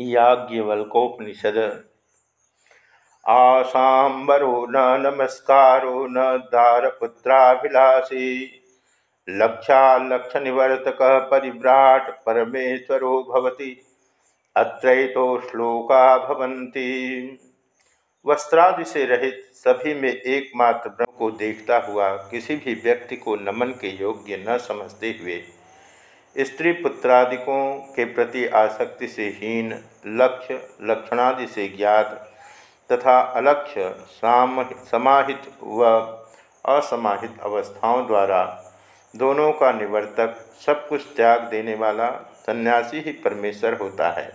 याज्ञवल्कोपनिषद। आशाबरो न नमस्कारो न दारपुत्राभिलाषी। लक्षालक्षनिवर्तक परिव्राट परमेश्वरो भवति। अत्रैतो श्लोका वस्त्रादि से रहित सभी में एकमात्र ब्रह्म को देखता हुआ किसी भी व्यक्ति को नमन के योग्य न समझते हुए स्त्री पुत्रादिकों के प्रति आसक्ति से हीन, लक्ष्य, लक्षणादि से ज्ञात तथा अलक्ष्य साम समाहित व असमाहित अवस्थाओं द्वारा दोनों का निवर्तक सब कुछ त्याग देने वाला सन्यासी ही परमेश्वर होता है।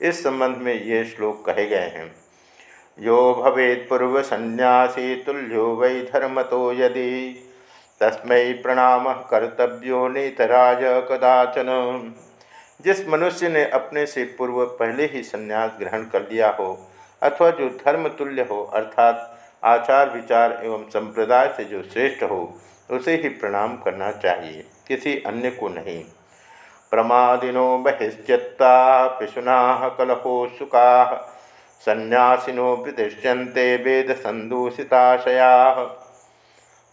इस संबंध में ये श्लोक कहे गए हैं। यो भवेत् पूर्व संन्यासी तुल्यो वै धर्म तो यदि तस्म प्रणाम कर्तव्यो नेतराज कदाचन। जिस मनुष्य ने अपने से पूर्व पहले ही संन्यास ग्रहण कर लिया हो, अथवा जो धर्म तुल्य हो, अर्थात आचार विचार एवं संप्रदाय से जो श्रेष्ठ हो, उसे ही प्रणाम करना चाहिए, किसी अन्य को नहीं। प्रमादिनो बहिश्चत्ता पिशुना कलहो सुखा संन्यासिनो प्रतिष्ठन्ते वेद संदूषिताशया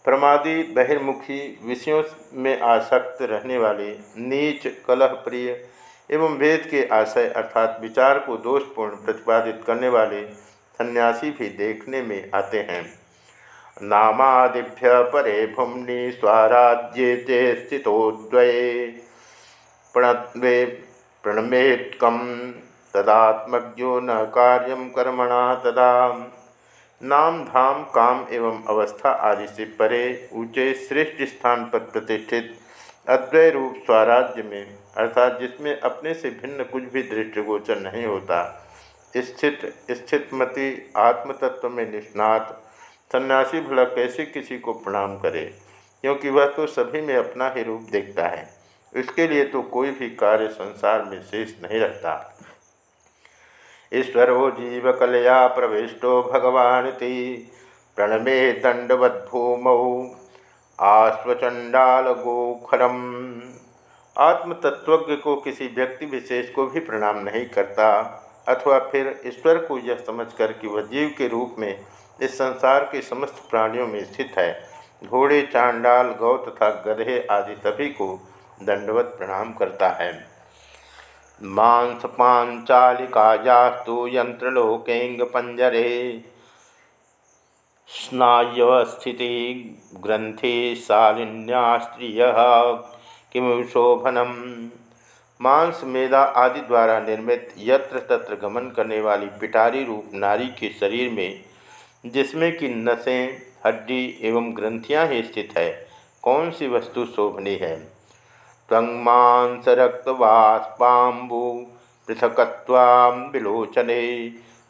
प्रमादी बहिर्मुखी विषयों में आसक्त रहने वाले नीच कलह प्रिय एवं वेद के आशय अर्थात विचार को दोषपूर्ण प्रतिपादित करने वाले सन्यासी भी देखने में आते हैं। नामादिभ्य परे भूमि स्वराज्ये चे स्थितोद्वये प्रणत्वे प्रणमेत्कम तदात्मज्ञो न कार्यम कर्मणा तदा। नाम, धाम, काम एवं अवस्था आदि से परे ऊँचे श्रेष्ठ स्थान पर प्रतिष्ठित अद्वय रूप स्वराज्य में, अर्थात जिसमें अपने से भिन्न कुछ भी दृष्टिगोचर नहीं होता, स्थित, स्थितमति आत्मतत्व में निष्णात सन्यासी भला कैसे किसी को प्रणाम करे, क्योंकि वह तो सभी में अपना ही रूप देखता है इसके लिए तो कोई भी कार्य संसार में शेष नहीं रहता ईश्वरो जीवकलया प्रविष्टो भगवान प्रणमे आश्वचंडाल गोखरम आत्मतत्वज्ञ को किसी व्यक्ति विशेष को भी प्रणाम नहीं करता, अथवा फिर ईश्वर को यह समझकर कि वह जीव के रूप में इस संसार के समस्त प्राणियों में स्थित है, घोड़े, चांडाल, गौ तथा गधे आदि सभी को दंडवत प्रणाम करता है। मांस पांचालिकायास्तु यंत्रलोकेंग पंजरे स्नायवस्थिति ग्रंथि शालिन्या स्त्रिय किम शोभनम मांस, मेदा आदि द्वारा निर्मित यत्र तत्र गमन करने वाली पिटारी रूप नारी के शरीर में, जिसमें कि नसें, हड्डी एवं ग्रंथियाँ ही स्थित है, कौन सी वस्तु शोभनी है? त्वंगमांस रक्तवास्पाबु पृथकत्वालोचने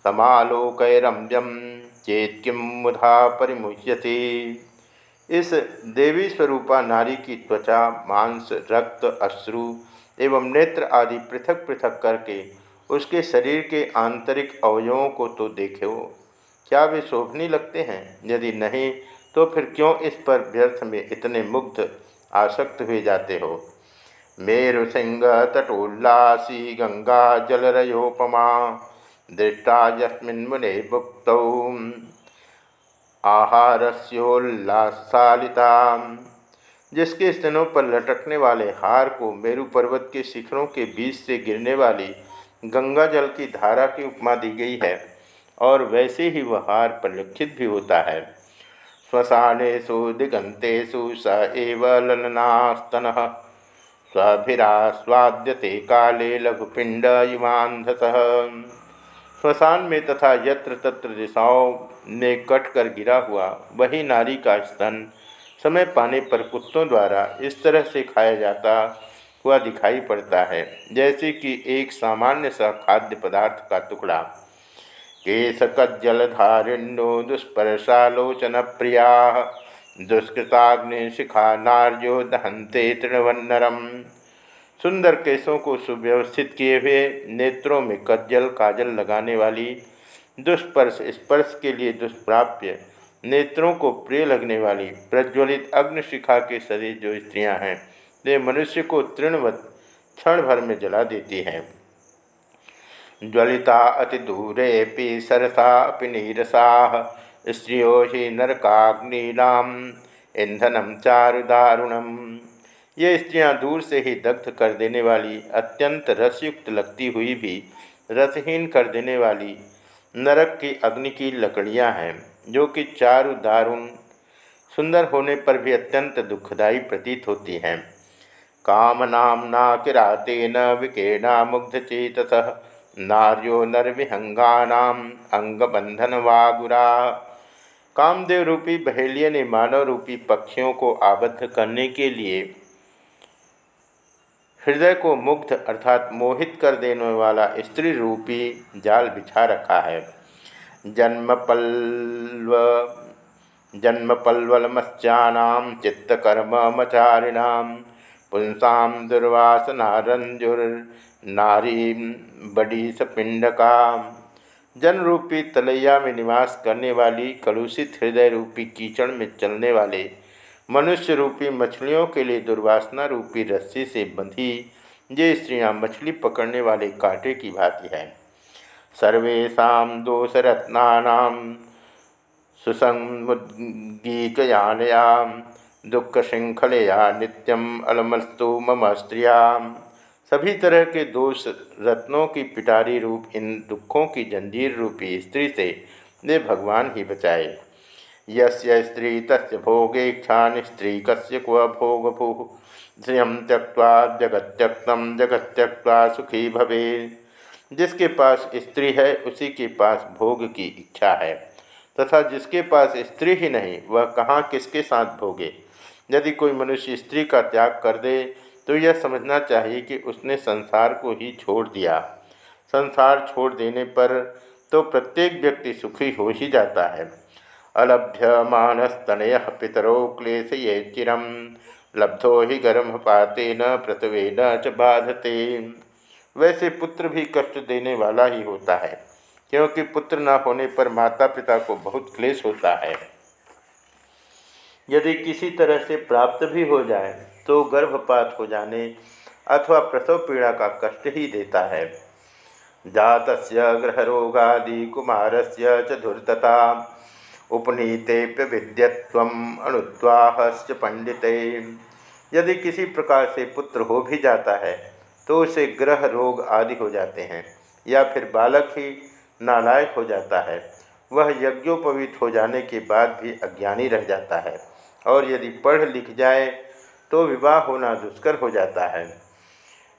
समालोकैरम्यम चेत किम मुधा परिमुह्यते। इस देवी स्वरूपा नारी की त्वचा, मांस, रक्त, अश्रु एवं नेत्र आदि पृथक पृथक करके उसके शरीर के आंतरिक अवयवों को तो देखो क्या वे शोभनी लगते हैं? यदि नहीं तो फिर क्यों इस पर व्यर्थ में इतने मुग्ध आसक्त हुए जाते हो? मेरुसिंह तटोल्लासी गंगा जलरयोपमा, दृष्टा यस्मिन् मुने भुक्त। आहारस्योल्लासालिता, जिसके स्तनों पर लटकने वाले हार को मेरु पर्वत के शिखरों के बीच से गिरने वाली गंगा जल की धारा की उपमा दी गई है, और वैसे ही वह हार परिलक्षित भी होता है। श्मशानेशु दिगंतेषु स एव ललनास्तन। स्वाभिरास्वाद्यते काले लघुपिंड युवांधस श्मशान में तथा यत्र तत्र दिशाओं ने कट कर गिरा हुआ वही नारी का स्तन समय पाने पर कुत्तों द्वारा इस तरह से खाया जाता हुआ दिखाई पड़ता है, जैसे कि एक सामान्य सा खाद्य पदार्थ का टुकड़ा। केशकज्जलधारिण्यो दुष्परशालोचन प्रिया दुष्कृताग्निशिखा नार्यो दहंते तृणवन्नरम। सुंदर केसों को सुव्यवस्थित किए हुए, नेत्रों में कज्जल काजल लगाने वाली, दुष्पर्श स्पर्श के लिए दुष्प्राप्य, नेत्रों को प्रिय लगने वाली, प्रज्वलित अग्निशिखा के शरीर जो स्त्रियाँ हैं, वे मनुष्य को तृणवत क्षण भर में जला देती हैं। ज्वलिता अतिदूरेऽपि सरसा अपि नीरसाः, स्त्रियो ही नरकाग्नीलाम ईंधनम चारु दारुणम ये स्त्रियाँ दूर से ही दग्ध कर देने वाली, अत्यंत रसयुक्त लगती हुई भी रसहीन कर देने वाली नरक की अग्नि की लकड़ियाँ हैं, जो कि चारु दारुण सुंदर होने पर भी अत्यंत दुखदायी प्रतीत होती हैं। कामनामना किरातेन विकेना मुग्धचेतस, नार्यो नरविहंगानाम अंगबंधन वागुरा कामदेव रूपी, बहेलिया ने मानव रूपी पक्षियों को आबद्ध करने के लिए हृदय को मुग्ध अर्थात मोहित कर देने वाला स्त्री रूपी जाल बिछा रखा है। जन्म पल्व जन्म पल्वलमस्यानाम चित्तकर्मचारिणाम पुंसा दुर्वासना रंजुर नारी बड़ी सपिंडका जन रूपी तलैया में निवास करने वाली कलुषित हृदय रूपी कीचड़ में चलने वाले मनुष्य रूपी मछलियों के लिए दुर्वासना रूपी रस्सी से बंधी, ये स्त्रियाँ मछली पकड़ने वाले कांटे की भांति है। सर्वेशा दोषरत्ना सुसंगीतयानया दुख श्रृंखलया नित्यम अलमस्तु मम स्त्रिया। सभी तरह के दोष रत्नों की पिटारी रूप इन दुखों की जंजीर रूपी स्त्री से वे भगवान ही बचाए। यस्य स्त्री तस् भोगेक्षा स्त्री कस्य क्व भोग भू श्रियम त्यक्वा जगत त्यक्तम जगत त्यक्ता सुखी भवे जिसके पास स्त्री है, उसी के पास भोग की इच्छा है। तथा जिसके पास स्त्री ही नहीं, वह कहाँ किसके साथ भोगे? यदि कोई मनुष्य स्त्री का त्याग कर दे तो यह समझना चाहिए कि उसने संसार को ही छोड़ दिया। संसार छोड़ देने पर तो प्रत्येक व्यक्ति सुखी हो ही जाता है। अलभ्य मानस्तनय पितरो क्लेश ये चिरम लब्धो ही गर्म पाते न प्रतवे न च बाधते। वैसे पुत्र भी कष्ट देने वाला ही होता है, क्योंकि पुत्र न होने पर माता पिता को बहुत क्लेश होता है। यदि किसी तरह से प्राप्त भी हो जाए तो गर्भपात हो जाने अथवा प्रसव पीड़ा का कष्ट ही देता है। जात ग्रह रोगादि कुमार से चुर्तता उपनीतेप्य विद्यत्व अणुत्वाहस्य पंडित। यदि किसी प्रकार से पुत्र हो भी जाता है तो उसे ग्रह रोग आदि हो जाते हैं, या फिर बालक ही नालायक हो जाता है। वह यज्ञोपवीत हो जाने के बाद भी अज्ञानी रह जाता है, और यदि पढ़ लिख जाए तो विवाह होना दुष्कर हो जाता है।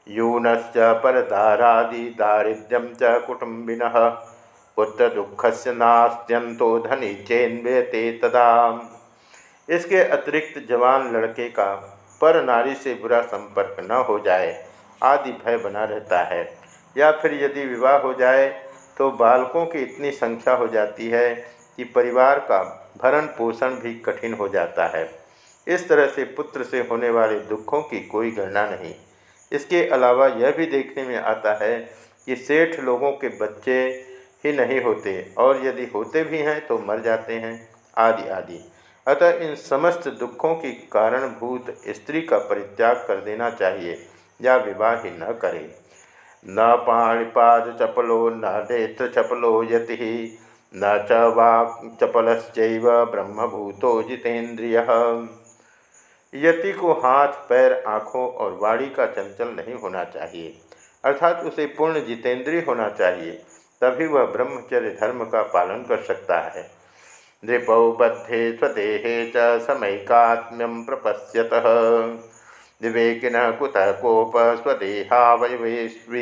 यूनश्च परदारादि दारिद्र्यम च कुटुंबिन पुत्र दुख से नास्त्यंतो धनी चेन्वयते तदा। इसके अतिरिक्त जवान लड़के का पर नारी से बुरा संपर्क न हो जाए, आदि भय बना रहता है। या फिर यदि विवाह हो जाए तो बालकों की इतनी संख्या हो जाती है कि परिवार का भरण पोषण भी कठिन हो जाता है। इस तरह से पुत्र से होने वाले दुखों की कोई गणना नहीं। इसके अलावा यह भी देखने में आता है कि सेठ लोगों के बच्चे ही नहीं होते। और यदि होते भी हैं तो मर जाते हैं। आदि आदि। अतः इन समस्त दुखों की कारणभूत स्त्री का परित्याग कर देना चाहिए। या विवाह ही न करे। न पाणिपाद चपलो, न नेत्र चपलो यति। न च वाक् चपलश्चैव ब्रह्मभूतो जितेन्द्रिय। यति को हाथ, पैर, आँखों और वाणी का चंचल नहीं होना चाहिए। अर्थात उसे पूर्ण जितेंद्रिय होना चाहिए। तभी वह ब्रह्मचर्य धर्म का पालन कर सकता है। नृपौ बद्धे स्वदेहे च प्रपश्यत। विवेकिन कुतः कोप स्वदेहावयवेस्व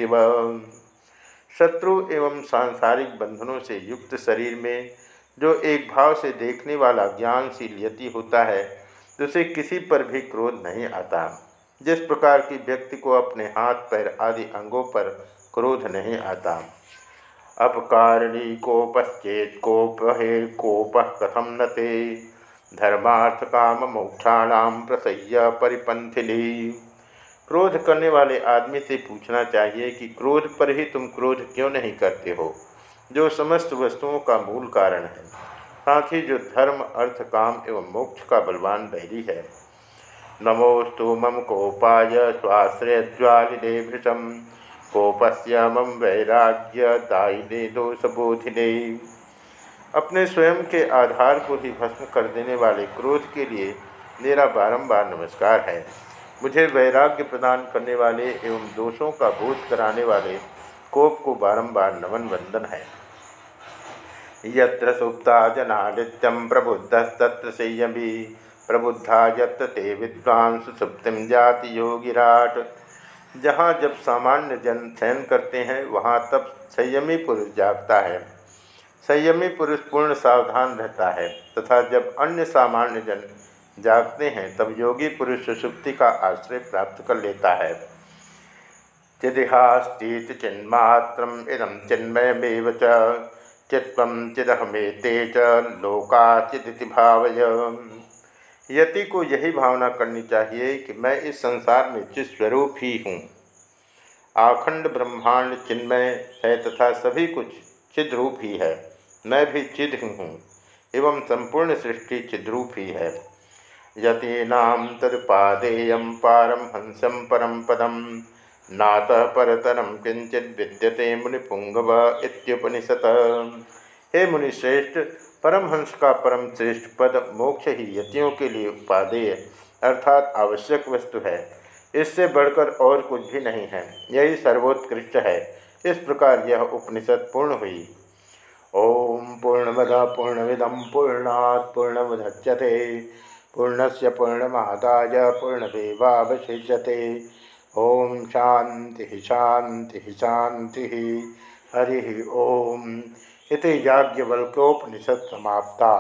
शत्रु एवं सांसारिक बंधनों से युक्त शरीर में जो एक भाव से देखने वाला ज्ञानशील यति होता है, उसे किसी पर भी क्रोध नहीं आता। जिस प्रकार की व्यक्ति को अपने हाथ, पैर आदि अंगों पर क्रोध नहीं आता। अपकारिणी कोपश्चेत कोप हे कोप कथम न ते धर्मार्थ काम मोक्षाणाम प्रसह्य परिपंथिली क्रोध करने वाले आदमी से पूछना चाहिए कि क्रोध पर ही तुम क्रोध क्यों नहीं करते हो? जो समस्त वस्तुओं का मूल कारण है, साथ ही जो धर्म, अर्थ, काम एवं मोक्ष का बलवान बहरी है। नमोस्तु मम कोपाय स्वाश्रय ज्वालिने भृतम कोपस्य मम वैराग्य दायिने दोषबोधिने। अपने स्वयं के आधार को ही भस्म कर देने वाले क्रोध के लिए मेरा बारंबार नमस्कार है। मुझे वैराग्य प्रदान करने वाले एवं दोषों का बोध कराने वाले कोप को बारंबार नमन वंदन है। यत्र सुप्ता जना प्रबुद्धस्तत्र संयमी, प्रबुद्धा यत्र ते सुप्तिम जाति योगिराट। जहाँ जब सामान्य जन शयन करते हैं, वहाँ तब संयमी पुरुष जागता है। संयमी पुरुष पूर्ण सावधान रहता है तथा जब अन्य सामान्य जन जागते हैं, तब योगी पुरुष सुसुप्ति का आश्रय प्राप्त कर लेता है। चिदिहास्तीत चिन्मात्र इदम चिन्मयमेव चित्व चिदहमेते च, लोकाचिदिति भावय। यति को यही भावना करनी चाहिए कि मैं इस संसार में चित स्वरूप ही हूँ, आखंड ब्रह्मांड चिन्मय है तथा सभी कुछ चिद्रूप ही है। मैं भी चिद ही हूँ, एवं संपूर्ण सृष्टि चिद्रूप ही है। यतीनाम तदुपादेय पारम हंसम परम पदम नात परतरम किंचित विद्यते मुनिपुंगव इत्युपनिषद हे मुनिश्रेष्ठ परमहंस का परम श्रेष्ठ पद मोक्ष ही यतियों के लिए उपादेय अर्थात आवश्यक वस्तु है। इससे बढ़कर और कुछ भी नहीं है। यही सर्वोत्कृष्ट है। इस प्रकार यह उपनिषद पूर्ण हुई। ओम पूर्णमद पूर्णमिदम पूर्णात् पूर्णमुदच्यते। पूर्णस्य पूर्णमादाय पूर्णमेवावशिष्यते। ओम शांति शांति शांति हरि ओम। इति याज्ञवल्क्योपनिषद समाप्ता